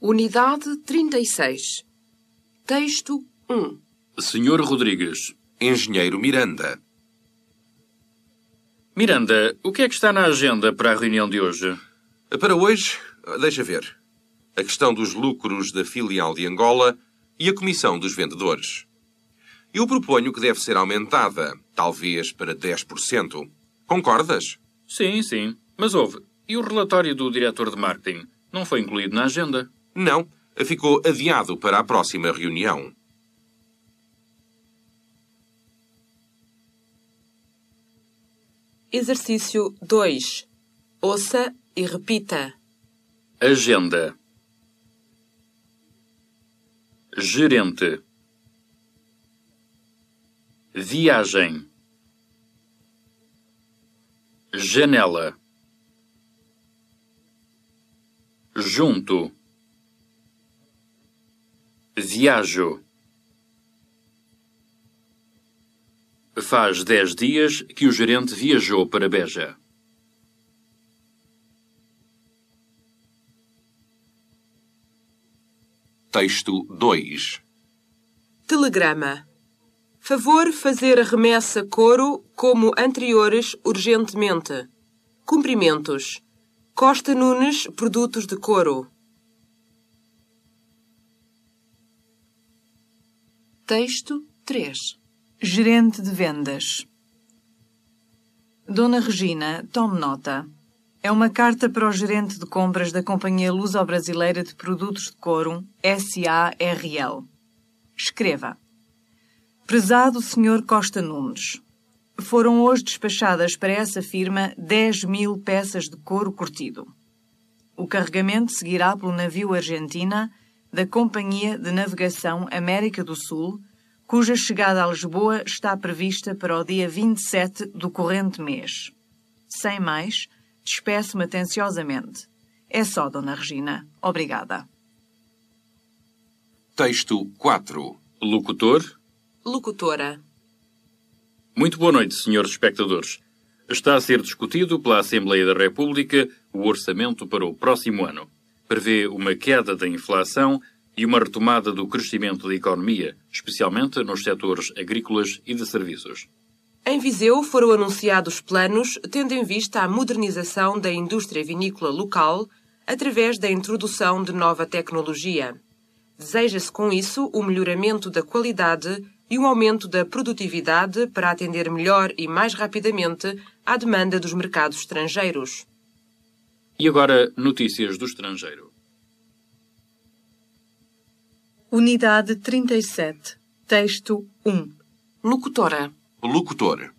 Unidade 36. Texto 1. Senhor Rodrigues. Engenheiro Miranda. Miranda, o que é que está na agenda para a reunião de hoje? Para hoje, deixa ver. A questão dos lucros da filial de Angola e a comissão dos vendedores. Eu proponho que deve ser aumentada, talvez para 10%. Concordas? Sim, sim. Mas houve. E o relatório do diretor de marketing? Não foi incluído na agenda? Não, ficou adiado para a próxima reunião. Exercício 2. Ouça e repita. Agenda. Gerente. Viagem. Janela. Junto. Viajo. Faz dez dias que o gerente viajou para Beja. Texto 2. Telegrama. Favor fazer a remessa coro como anteriores urgentemente. Cumprimentos. Costa Nunes, produtos de couro. Texto 3. Gerente de vendas. Dona Regina, tome nota. É uma carta para o gerente de compras da Companhia Luso-Brasileira de Produtos de Couro, SARL. Escreva. Prezado Sr. Costa Nunes, foram hoje despachadas para essa firma 10 mil peças de couro curtido. O carregamento seguirá pelo navio Argentina da Companhia de Navegação América do Sul, cuja chegada a Lisboa está prevista para o dia 27 do corrente mês. Sem mais, despeço-me atenciosamente. É só, Dona Regina. Obrigada. Texto 4. Locutor. Locutora. Muito boa noite, senhores espectadores. Está a ser discutido pela Assembleia da República o orçamento para o próximo ano. Prevê uma queda da inflação e uma retomada do crescimento da economia, especialmente nos setores agrícolas e de serviços. Em Viseu foram anunciados planos tendo em vista a modernização da indústria vinícola local através da introdução de nova tecnologia. Deseja-se com isso o melhoramento da qualidade e um aumento da produtividade para atender melhor e mais rapidamente à demanda dos mercados estrangeiros. E agora, notícias do estrangeiro. Unidade 37. Texto 1. Locutora. Locutor.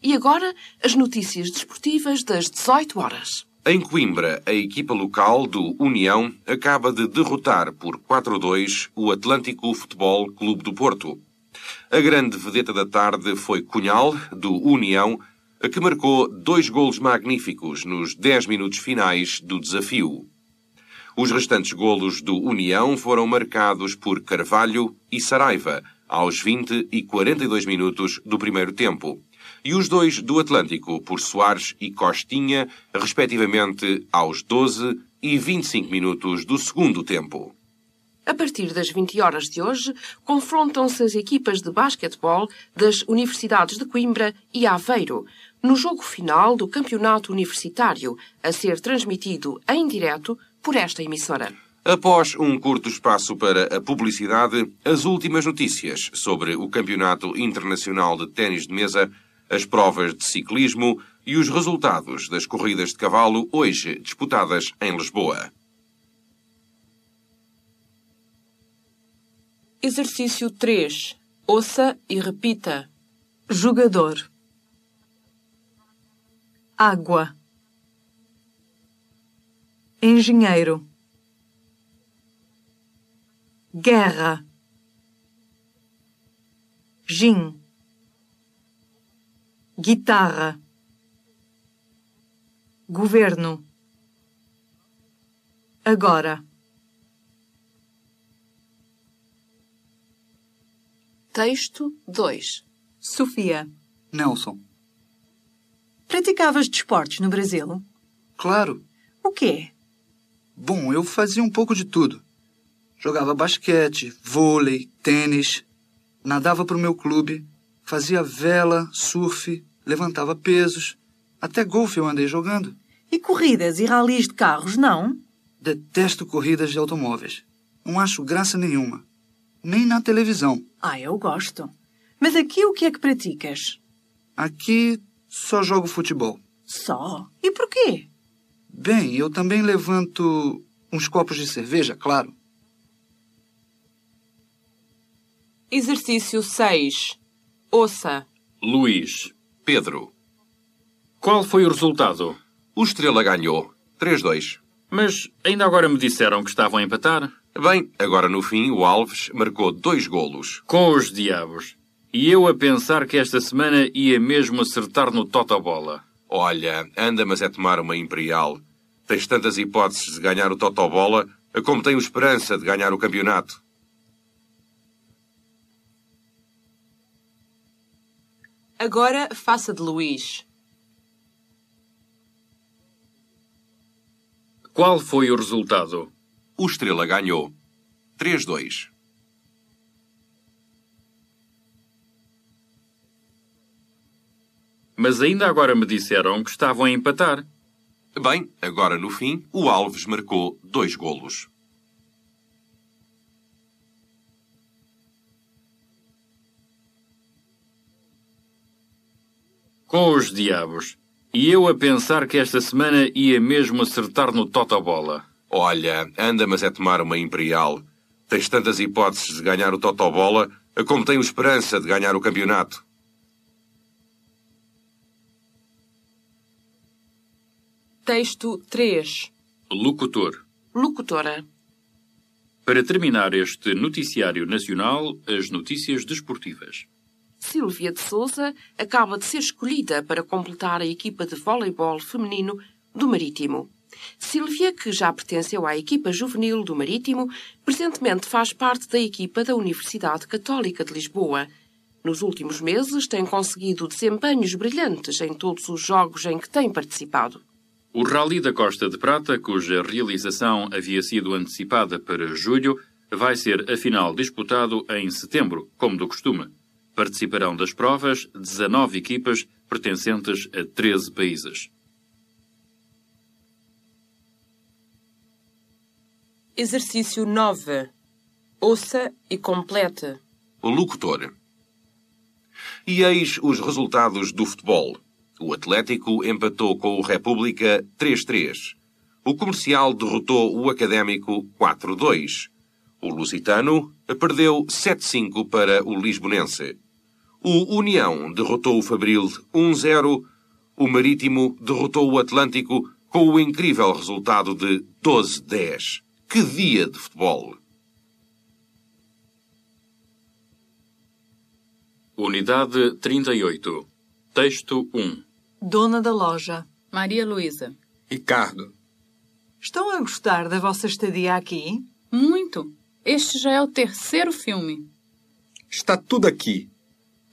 E agora, as notícias desportivas das 18 horas. Em Coimbra, a equipa local do União acaba de derrotar por 4-2 o Atlântico Futebol Clube do Porto. A grande vedeta da tarde foi Cunhal, do União, que marcou dois golos magníficos nos 10 minutos finais do desafio. Os restantes golos do União foram marcados por Carvalho e Saraiva, aos 20 e 42 minutos do primeiro tempo e os dois do Atlântico por Soares e Costinha, respectivamente aos 12 e 25 minutos do segundo tempo. A partir das 20 horas de hoje, confrontam-se as equipas de basquetebol das Universidades de Coimbra e Aveiro, no jogo final do Campeonato Universitário, a ser transmitido em direto por esta emissora. Após um curto espaço para a publicidade, as últimas notícias sobre o Campeonato Internacional de Ténis de Mesa as provas de ciclismo e os resultados das corridas de cavalo hoje disputadas em Lisboa. Exercício 3. Ouça e repita. Jogador. Água. Engenheiro. Guerra. Gin guitarra, governo, agora, texto 2, Sofia, Nelson. praticavas desportos no Brasil? Claro. O quê? Bom, eu fazia um pouco de tudo. Jogava basquete, vôlei, tênis, nadava para o meu clube, fazia vela, surf, levantava pesos. Até golfe eu andei jogando. E corridas e ralis de carros, não? Detesto corridas de automóveis. Não acho graça nenhuma. Nem na televisão. Ah, eu gosto. Mas aqui o que é que praticas? Aqui só jogo futebol. Só? E porquê? Bem, eu também levanto uns copos de cerveja, claro. Exercício 6. Ouça. Luís. Pedro. Qual foi o resultado? O Estrela ganhou. 3-2. Mas ainda agora me disseram que estavam a empatar. Bem, agora no fim, o Alves marcou dois golos. Com os diabos. E eu a pensar que esta semana ia mesmo acertar no Totobola. Olha, anda, mas é tomar uma Imperial. Tens tantas hipóteses de ganhar o Totobola, como tenho esperança de ganhar o campeonato. Agora faça de Luís. Qual foi o resultado? O Estrela ganhou. 3-2. Mas ainda agora me disseram que estavam a empatar. Bem, agora no fim, o Alves marcou dois golos. Com os diabos. E eu a pensar que esta semana ia mesmo acertar no Totobola. Olha, anda, mas é tomar uma Imperial. Tens tantas hipóteses de ganhar o Totobola, como tenho esperança de ganhar o campeonato. Texto 3. Locutor. Locutora. Para terminar este noticiário nacional, as notícias desportivas. Silvia de Souza acaba de ser escolhida para completar a equipa de voleibol feminino do Marítimo. Silvia, que já pertenceu à equipa juvenil do Marítimo, presentemente faz parte da equipa da Universidade Católica de Lisboa. Nos últimos meses tem conseguido desempenhos brilhantes em todos os jogos em que tem participado. O Rally da Costa de Prata, cuja realização havia sido antecipada para julho, vai ser afinal disputado em setembro, como do costume. Participarão das provas 19 equipas pertencentes a 13 países. Exercício 9. Ouça e complete. O locutor. E eis os resultados do futebol. O Atlético empatou com o República 3-3. O Comercial derrotou o Académico 4-2. O Lusitano perdeu 7-5 para o Lisbonense. O União derrotou o Fabril 1-0. O Marítimo derrotou o Atlântico com o incrível resultado de 12-10. Que dia de futebol! Unidade 38. Texto 1. Dona da loja. Maria Luísa. Ricardo. Estão a gostar da vossa estadia aqui? Muito. Este já é o terceiro filme. Está tudo aqui.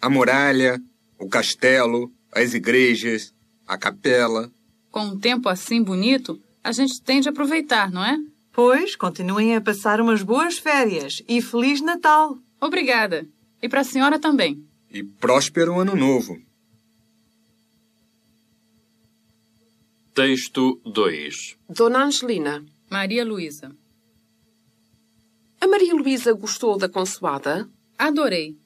A muralha, o castelo, as igrejas, a capela. Com um tempo assim bonito, a gente tem de aproveitar, não é? Pois, continuem a passar umas boas férias e Feliz Natal! Obrigada. E para a senhora também. E próspero ano novo. Texto 2. Dona Angelina. Maria Luísa. A Maria Luísa gostou da consoada? Adorei.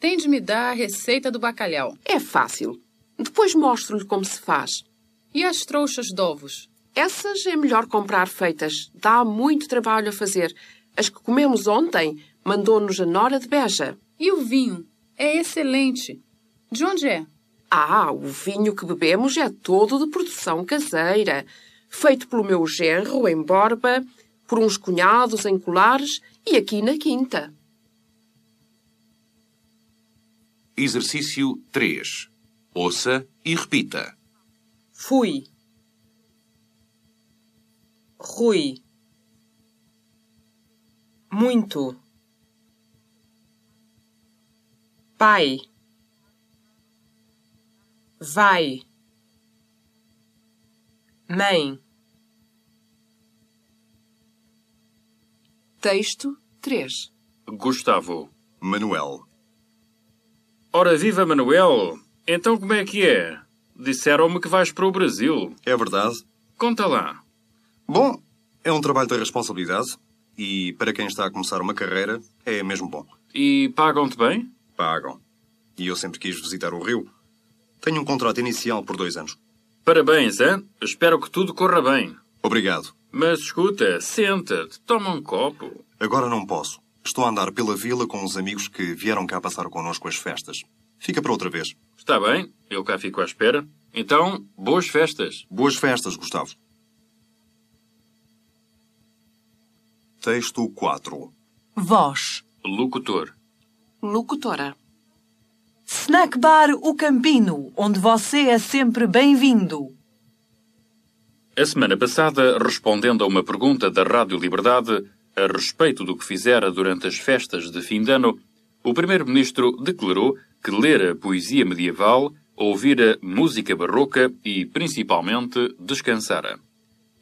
Tem de me dar a receita do bacalhau. É fácil. Depois mostro-lhe como se faz. E as trouxas de ovos? Essas é melhor comprar feitas. Dá muito trabalho a fazer. As que comemos ontem mandou-nos a Nora de Beja. E o vinho? É excelente. De onde é? Ah, o vinho que bebemos é todo de produção caseira. Feito pelo meu genro em Borba, por uns cunhados em Colares e aqui na Quinta. Exercício 3. Ouça e repita. Fui. Rui. Muito. Pai. Vai. Mãe. Texto 3. Gustavo. Manuel. Ora viva, Manuel! Então como é que é? Disseram-me que vais para o Brasil. É verdade? Conta lá. Bom, é um trabalho de responsabilidade e para quem está a começar uma carreira é mesmo bom. E pagam-te bem? Pagam. E eu sempre quis visitar o Rio. Tenho um contrato inicial por dois anos. Parabéns, hein? Espero que tudo corra bem. Obrigado. Mas escuta, senta-te, toma um copo. Agora não posso. Estou a andar pela vila com os amigos que vieram cá passar connosco as festas. Fica para outra vez. Está bem, eu cá fico à espera. Então, boas festas. Boas festas, Gustavo. Texto 4. Voz. Locutor. Locutora. Snack Bar O Campino, onde você é sempre bem-vindo. A semana passada, respondendo a uma pergunta da Rádio Liberdade a respeito do que fizera durante as festas de fim de ano, o Primeiro-Ministro declarou que lera poesia medieval, ouvira música barroca e, principalmente, descansara.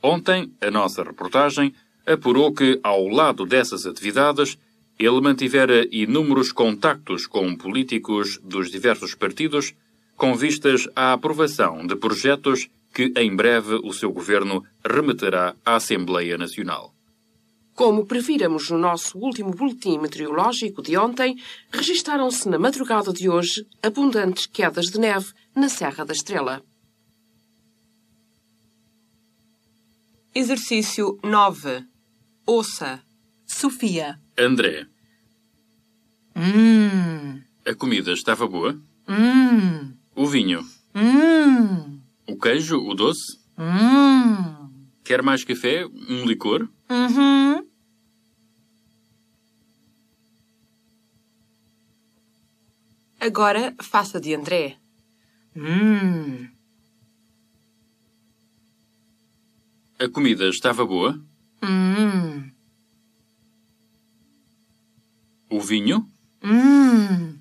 Ontem, a nossa reportagem apurou que, ao lado dessas atividades, ele mantivera inúmeros contactos com políticos dos diversos partidos, com vistas à aprovação de projetos que em breve o seu governo remeterá à Assembleia Nacional. Como prevíramos no nosso último boletim meteorológico de ontem, registaram-se na madrugada de hoje abundantes quedas de neve na Serra da Estrela. Exercício 9. Ouça. Sofia. André, Hum. a comida estava boa? Hum. O vinho? Hum. O queijo? O doce? Hum. Quer mais café? Um licor? Uhum. Agora faça de André. Hum. A comida estava boa? Hum. O vinho? Hum.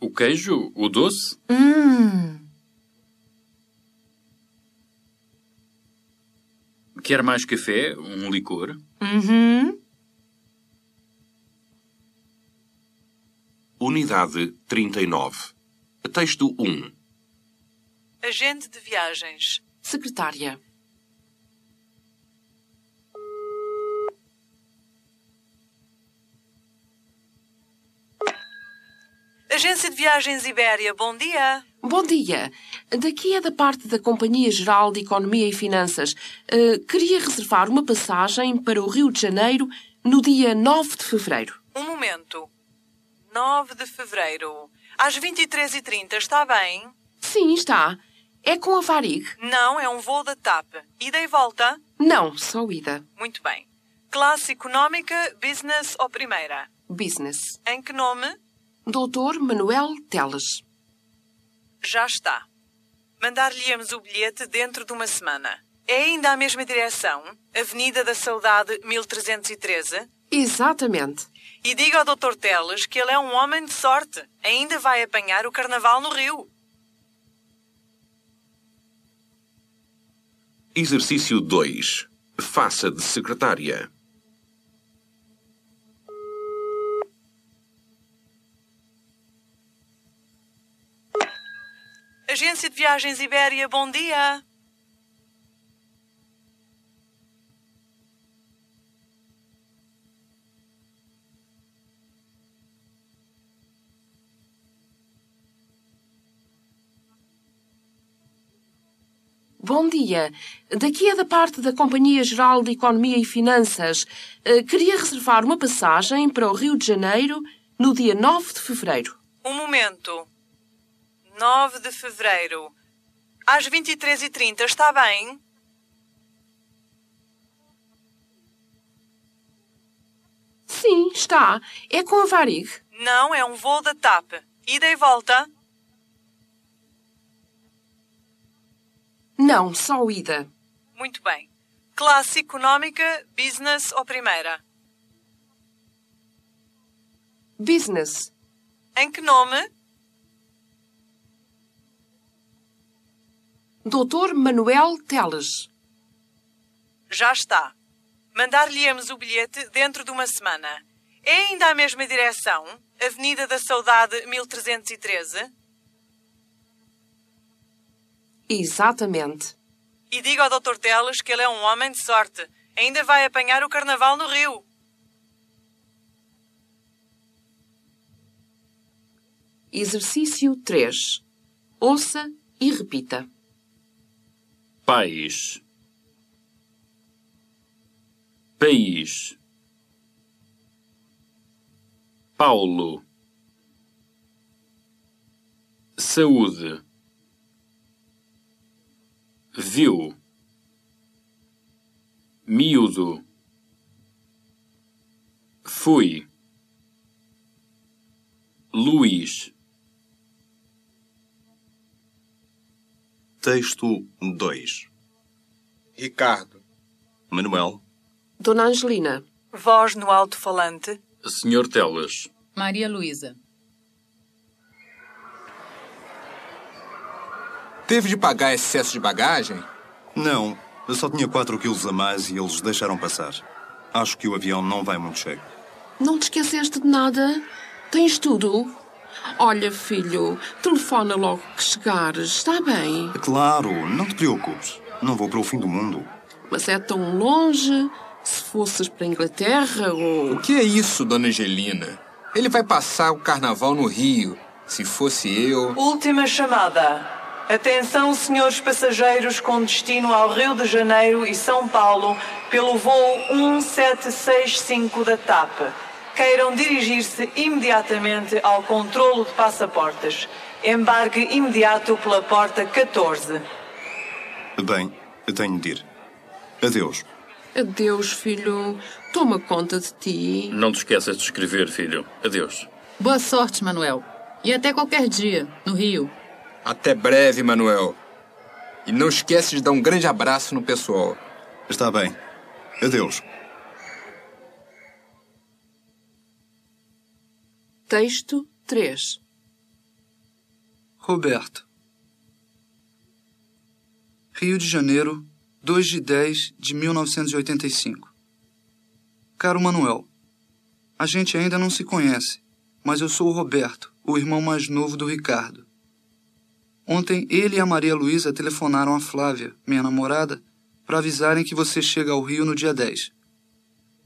O queijo? O doce? Hum. Quer mais café? Um licor? Uhum. Unidade 39. Texto 1. Agente de viagens. Secretária. Agência de Viagens Ibéria, bom dia. Bom dia. Daqui é da parte da Companhia Geral de Economia e Finanças. Eh, queria reservar uma passagem para o Rio de Janeiro no dia 9 de fevereiro. Um momento. 9 de fevereiro. Às 23h30, está bem? Sim, está. É com a Varig? Não, é um voo da TAP. Ida e volta? Não, só ida. Muito bem. Classe económica, business ou primeira? Business. Em que nome? Doutor Manuel Teles. Já está. Mandar-lhe-emos o bilhete dentro de uma semana. É ainda a mesma direção? Avenida da Saudade, 1313? Exatamente. E diga ao Dr. Teles que ele é um homem de sorte. Ainda vai apanhar o carnaval no Rio. Exercício 2. Faça de secretária. Agência de Viagens Ibéria, bom dia. Bom dia. Daqui é da parte da Companhia Geral de Economia e Finanças. Eh, queria reservar uma passagem para o Rio de Janeiro no dia 9 de fevereiro. Um momento. 9 de fevereiro. Às 23h30, está bem? Sim, está. É com a Varig. Não, é um voo da TAP. Ida e volta? Não, só ida. Muito bem. Classe económica, business ou primeira? Business. Em que nome? Doutor Manuel Teles. Já está. Mandar-lhe-emos o bilhete dentro de uma semana. É ainda a mesma direção? Avenida da Saudade, 1313? Exatamente. E diga ao Dr. Teles que ele é um homem de sorte. Ainda vai apanhar o carnaval no Rio. Exercício 3. Ouça e repita. País. País. Paulo. Saúde. Viu. Miúdo. Fui. Luís. Texto 2. Ricardo. Manuel. Dona Angelina. Voz no alto-falante. Senhor Telas. Maria Luísa. Teve de pagar excesso de bagagem? Não, eu só tinha 4 quilos a mais e eles deixaram passar. Acho que o avião não vai muito cheio. Não te esqueceste de nada? Tens tudo? Olha, filho, telefona logo que chegares, está bem? Claro, não te preocupes. Não vou para o fim do mundo. Mas é tão longe. Se fosses para a Inglaterra ou. O que é isso, dona Angelina? Ele vai passar o carnaval no Rio. Se fosse eu. Última chamada. Atenção, senhores passageiros com destino ao Rio de Janeiro e São Paulo pelo voo 1765 da TAP. Queiram dirigir-se imediatamente ao controlo de passaportes. Embarque imediato pela porta 14. Bem, eu tenho de ir. Adeus. Adeus, filho. Toma conta de ti. Não te esqueças de escrever, filho. Adeus. Boa sorte, Manuel. E até qualquer dia, no Rio. Até breve, Manuel. E não esquece de dar um grande abraço no pessoal. Está bem. Adeus. Texto 3. Roberto. Rio de Janeiro, 2 de 10 de 1985. Caro Manuel, a gente ainda não se conhece, mas eu sou o Roberto, o irmão mais novo do Ricardo. Ontem ele e a Maria Luísa telefonaram a Flávia, minha namorada, para avisarem que você chega ao Rio no dia 10.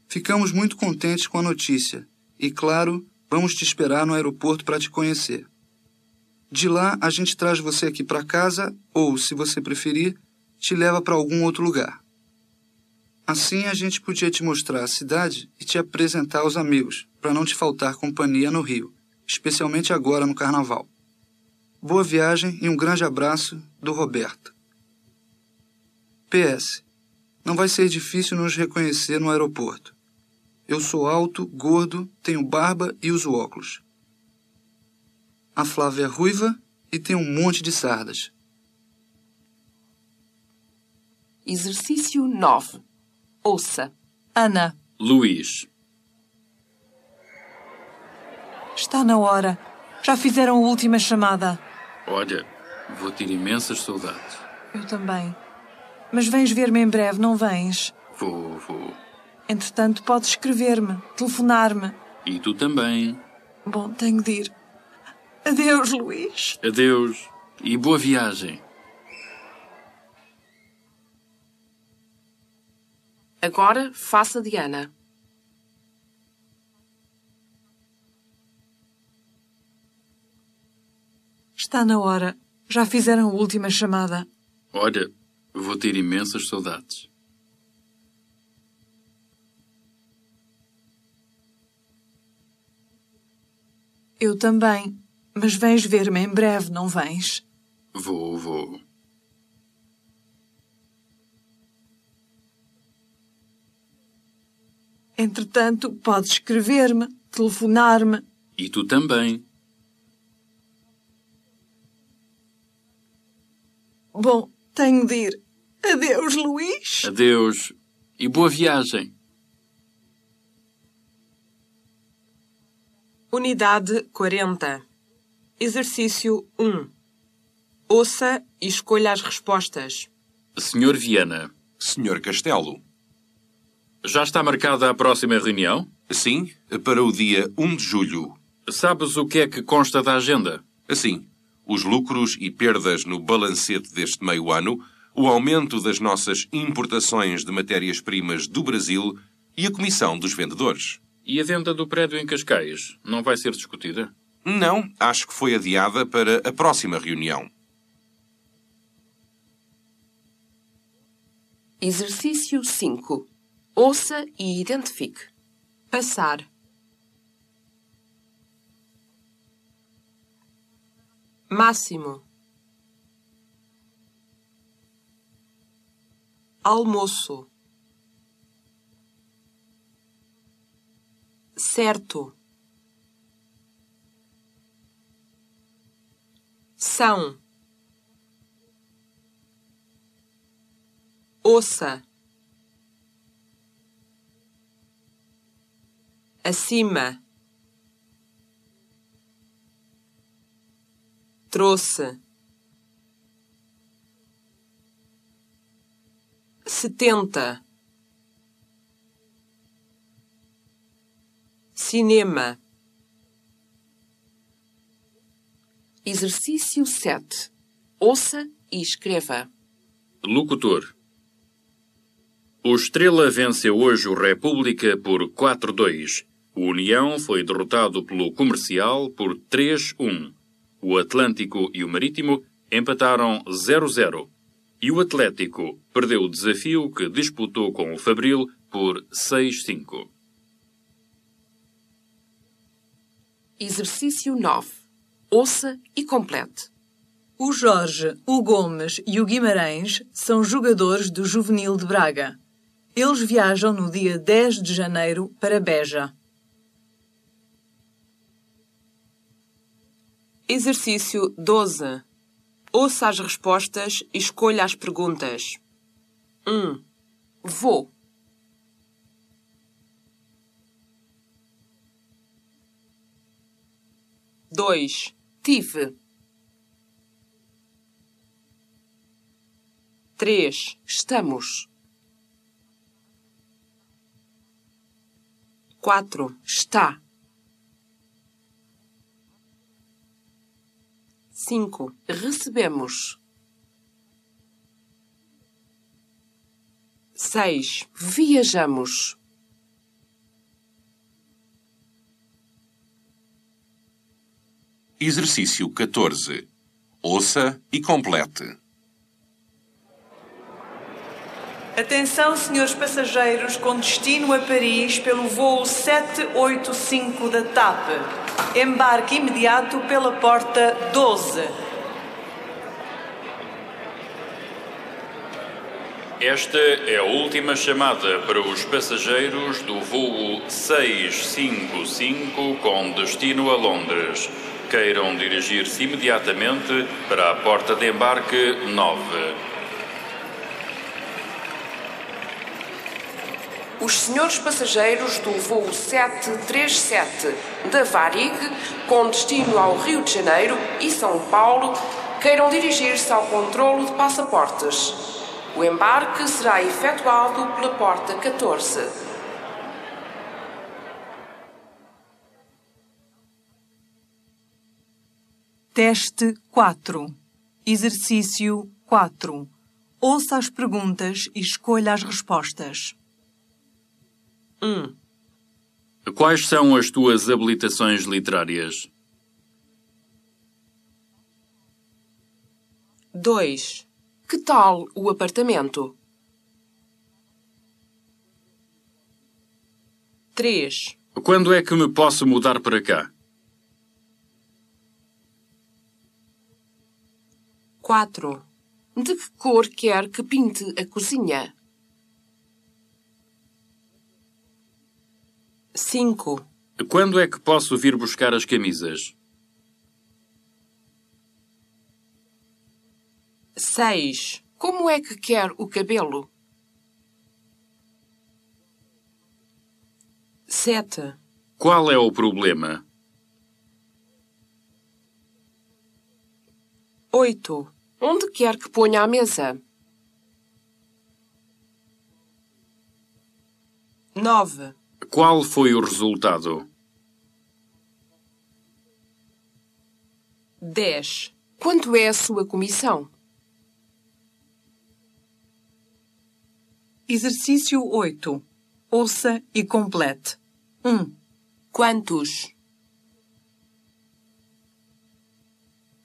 Ficamos muito contentes com a notícia e, claro, vamos te esperar no aeroporto para te conhecer. De lá, a gente traz você aqui para casa ou, se você preferir, te leva para algum outro lugar. Assim, a gente podia te mostrar a cidade e te apresentar aos amigos, para não te faltar companhia no Rio, especialmente agora no Carnaval. Boa viagem e um grande abraço do Roberto. PS. Não vai ser difícil nos reconhecer no aeroporto. Eu sou alto, gordo, tenho barba e uso óculos. A Flávia é ruiva e tem um monte de sardas. Exercício 9. Ouça. Ana, Luís. está na hora. Já fizeram a última chamada. Olha, vou ter imensas saudades. Eu também. Mas vens ver-me em breve, não vens? Vou, vou. Entretanto, podes escrever-me, telefonar-me. E tu também. Bom, tenho de ir. Adeus, Luís. Adeus e boa viagem. Agora faça Diana. Está na hora. Já fizeram a última chamada. Olha, vou ter imensas saudades. Eu também. Mas vens ver-me em breve, não vens? Vou, vou. Entretanto, podes escrever-me, telefonar-me. E tu também. Bom, tenho de ir. Adeus, Luís. Adeus e boa viagem. Unidade 40. Exercício 1. Ouça e escolha as respostas. Senhor Viana. Senhor Castelo. Já está marcada a próxima reunião? Sim, para o dia 1 de julho. Sabes o que é que consta da agenda? Assim, os lucros e perdas no balancete deste meio ano, o aumento das nossas importações de matérias-primas do Brasil e a comissão dos vendedores. E a venda do prédio em Cascais não vai ser discutida? Não, acho que foi adiada para a próxima reunião. Exercício 5. Ouça e identifique. Passar. Máximo. Almoço. Certo. São. Ouça. Acima. Trouxe. Setenta. Cinema. Exercício 7. Ouça e escreva. Locutor. O Estrela venceu hoje o República por 4-2. O União foi derrotado pelo Comercial por 3-1. O Atlântico e o Marítimo empataram 0-0. E o Atlético perdeu o desafio que disputou com o Fabril por 6-5. Exercício 9. Ouça e complete. O Jorge, o Gomes e o Guimarães são jogadores do Juvenil de Braga. Eles viajam no dia 10 de janeiro para Beja. Exercício 12. Ouça as respostas e escolha as perguntas. 1. Vou. 2. Tive. 3. Estamos. 4. Está. 5. Recebemos. 6. Viajamos. Exercício 14. Ouça e complete. Atenção, senhores passageiros com destino a Paris pelo voo 785 da TAP. Embarque imediato pela porta 12. Esta é a última chamada para os passageiros do voo 655 com destino a Londres. Queiram dirigir-se imediatamente para a porta de embarque 9. Os senhores passageiros do voo 737 da Varig, com destino ao Rio de Janeiro e São Paulo, queiram dirigir-se ao controlo de passaportes. O embarque será efetuado pela porta 14. Teste 4. Exercício 4. Ouça as perguntas e escolha as respostas. 1. Quais são as tuas habilitações literárias? 2. Que tal o apartamento? 3. Quando é que me posso mudar para cá? 4. De que cor quer que pinte a cozinha? 5. Quando é que posso vir buscar as camisas? 6. Como é que quer o cabelo? 7. Qual é o problema? 8. Onde quer que ponha a mesa? 9, Qual foi o resultado? 10. Quanto é a sua comissão? Exercício 8. Ouça e complete. 1, Quantos?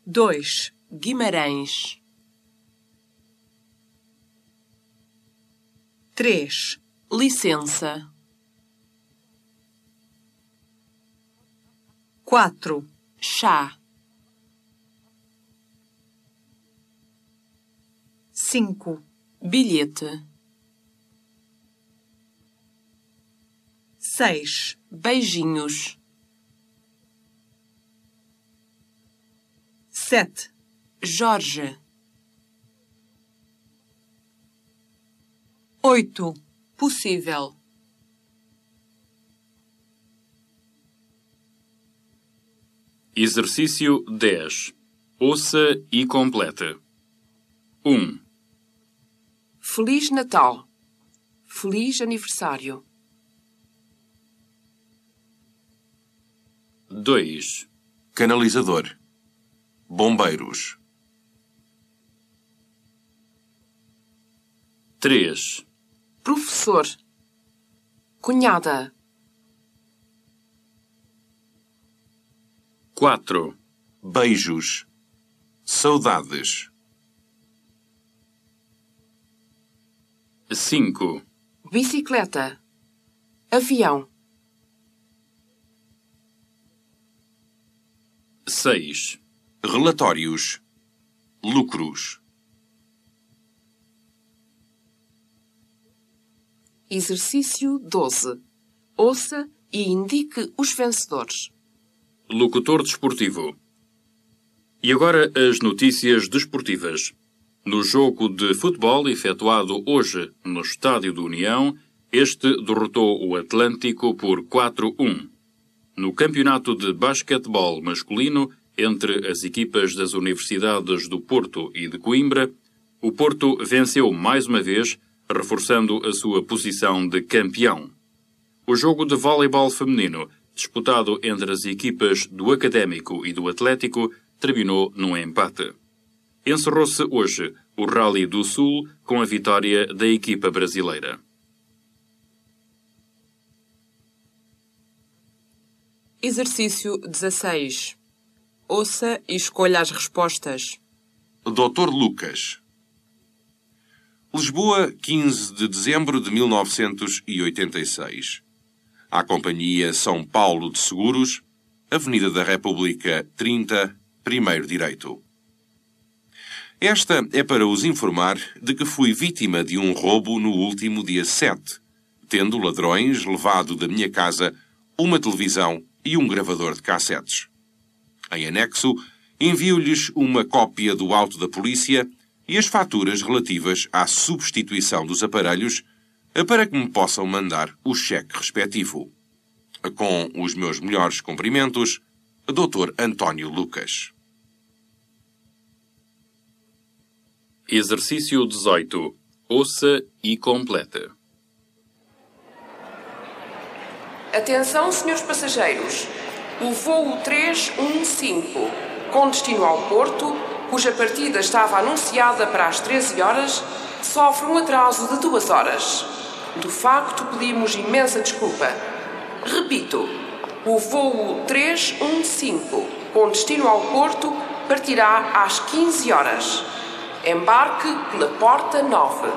2, Guimarães. 3, Licença. 4, Chá. 5, Bilhete. 6, Beijinhos. 7, Jorge. 8, Possível. Exercício 10. Ouça e complete. 1, Feliz Natal. Feliz aniversário. 2, Canalizador. Bombeiros. 3, Professor. Cunhada. 4, Beijos. Saudades. 5, Bicicleta. Avião. 6, Relatórios. Lucros. Exercício 12. Ouça e indique os vencedores. Locutor desportivo. E agora as notícias desportivas. No jogo de futebol efetuado hoje no Estádio do União, este derrotou o Atlântico por 4-1. No campeonato de basquetebol masculino entre as equipas das universidades do Porto e de Coimbra, o Porto venceu mais uma vez, reforçando a sua posição de campeão. O jogo de voleibol feminino, disputado entre as equipas do Académico e do Atlético, terminou num empate. Encerrou-se hoje o Rally do Sul com a vitória da equipa brasileira. Exercício 16. Ouça e escolha as respostas. Dr. Lucas. Lisboa, 15 de dezembro de 1986. À Companhia São Paulo de Seguros, Avenida da República 30, primeiro direito. Esta é para os informar de que fui vítima de um roubo no último dia 7, tendo ladrões levado da minha casa uma televisão e um gravador de cassetes. Em anexo, envio-lhes uma cópia do auto da polícia e as faturas relativas à substituição dos aparelhos para que me possam mandar o cheque respectivo. Com os meus melhores cumprimentos, Dr. António Lucas. Exercício 18. Ouça e completa. Atenção, senhores passageiros. O voo 315, com destino ao Porto, cuja partida estava anunciada para as 13 horas, sofre um atraso de duas horas. De facto, pedimos imensa desculpa. Repito, o voo 315, com destino ao Porto, partirá às 15 horas. Embarque pela porta 9.